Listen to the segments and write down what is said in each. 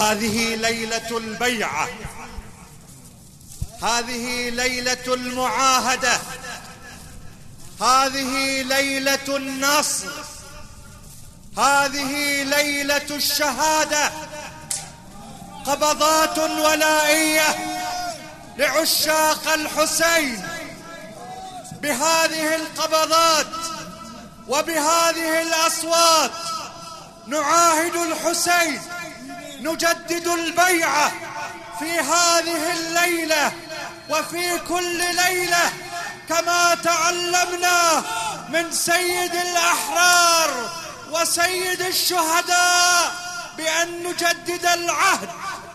هذه ليلة البيعة هذه ليلة المعاهدة. هذه ليلة النصر. هذه ليلة الشهادة. قبضات ولائية لعشاق الحسين. بهذه القبضات وبهذه الأصوات نعاهد الحسين. نجدد البيعة في هذه الليلة وفي كل ليلة كما تعلمنا من سيد الأحرار وسيد الشهداء بأن نجدد العهد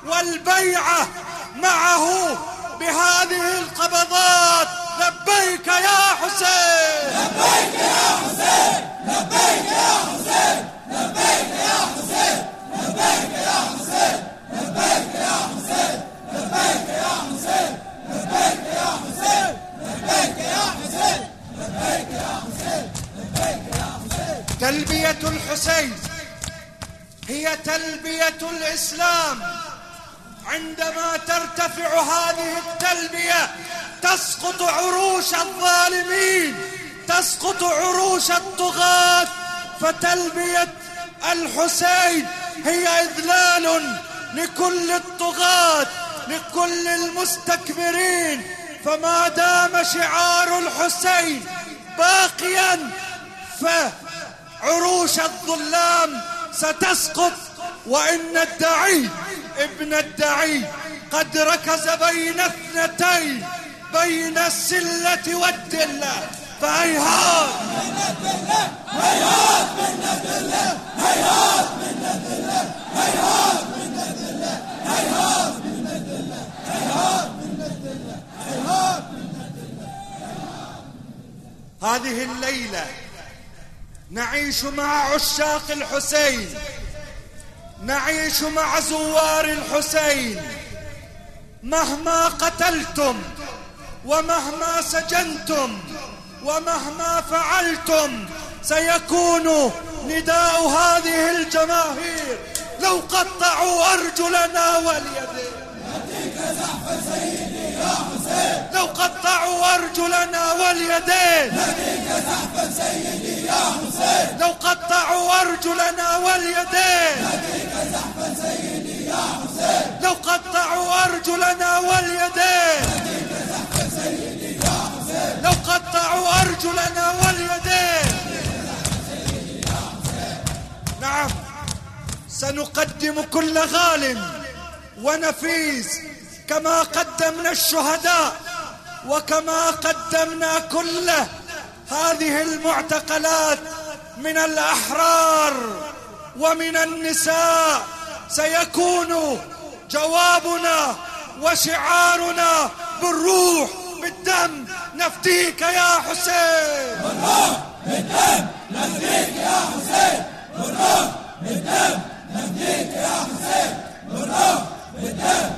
والبيعة معه بهذه القبضات تلبية الحسين. هي تلبية الإسلام. عندما ترتفع هذه التلبية تسقط عروش الظالمين تسقط عروش الطغاة. فتلبية الحسين هي إذلال لكل الطغاة لكل المستكبرين. فما دام شعار الحسين باقيا جيوش الظلام ستسقط وإن الدعي ابن الدعي قد ركز بين اثنتين بين السلة والدلة. فهيهات. من الله هيهات من الدلة هيهات من الدلة هيهات من الدلة هيهات من الدلة هيهات من الدلة هيهات من الدلة هذه الليلة نعيش مع عشاق الحسين. نعيش مع زوار الحسين. مهما قتلتم ومهما سجنتم ومهما فعلتم سيكون نداء هذه الجماهير لو قطعوا أرجلنا واليدين لو قطعوا أرجلنا واليدين يديك زحف سيدي يا حسين لو أرجلنا واليدين. يديك زحف سيدي يا حسين لو قطعوا أرجلنا واليدين. يديك زحف سيدي يا حسين لو قطعوا أرجلنا واليدين. نعم. سنقدم كل غال ونفيس كما قدمنا الشهداء وكما قدمنا كل هذه المعتقلات من الأحرار ومن النساء سيكون جوابنا وشعارنا بالروح بالدم. نفديك يا حسين. بالروح بالدم. نفديك يا حسين. بالروح بالدم. نفديك يا حسين. بالروح بالدم.